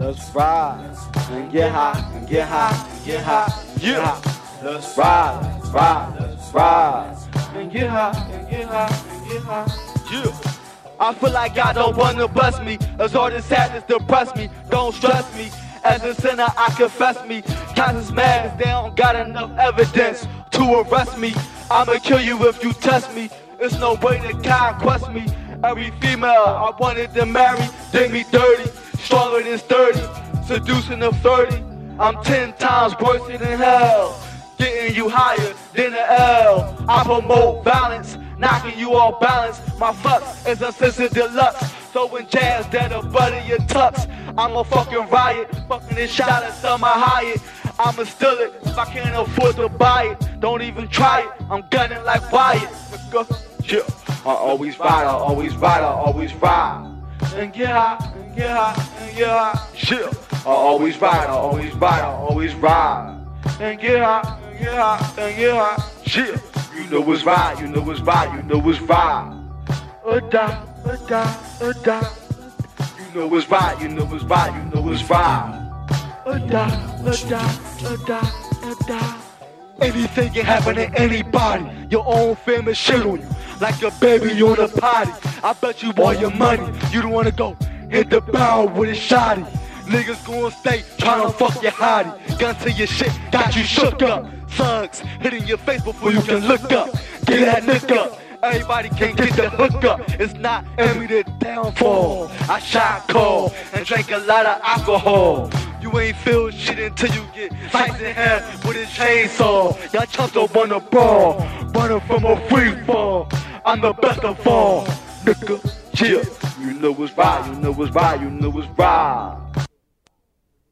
let's ride and get high and get high and get high. Yeah, let's ride, let's ride, let's ride and get high and get high and get high. Yeah. I feel like God don't wanna bless me. As all the sadness depress me. Don't stress me. As a sinner, I confess me. Conscience mad as they don't got enough evidence to arrest me. I'ma kill you if you test me. There's no way to conquest me. Every female I wanted to marry did me dirty, stronger than 30, seducing the 30. I'm ten times worse than hell, getting you higher than an L. I promote violence, knocking you off balance. My fuck is a sensitive deluxe. Throwing jazz that are butter your tux. I'm a fucking riot, fucking this shot at Summer Hyatt. I'ma steal it if I can't afford to buy it. Don't even try it, I'm gunning like Wyatt. Yeah, I always ride, I always ride, I always ride. And get high, and get high, and get high. Yeah, I always ride, I always ride, I always ride. And get high, and get high, and get high. Yeah, you know it's right, you know it's right, you know it's right. A die, a die, a die. You know it's right, you know it's right, you know it's right. A die, a die, a die, a die. Anything can happen to anybody. Your own family shit on you like a baby on a potty. I bet you all your money. You don't wanna go hit the barrel with a shotty. Niggas gonna stay tryna fuck your hottie. Gun to your shit, got you shook up. Thugs hitting your face before you can look up. Get that nick up. Everybody can't get the hook up. It's not immediate downfall. I shot cold and drank a lot of alcohol. You ain't feel shit until you get sliced in half with a chainsaw. Y'all chumps don't wanna brawl, running from a free fall. I'm the best of all, nigga. Chill. You know it's right, you know it's right, you know it's right.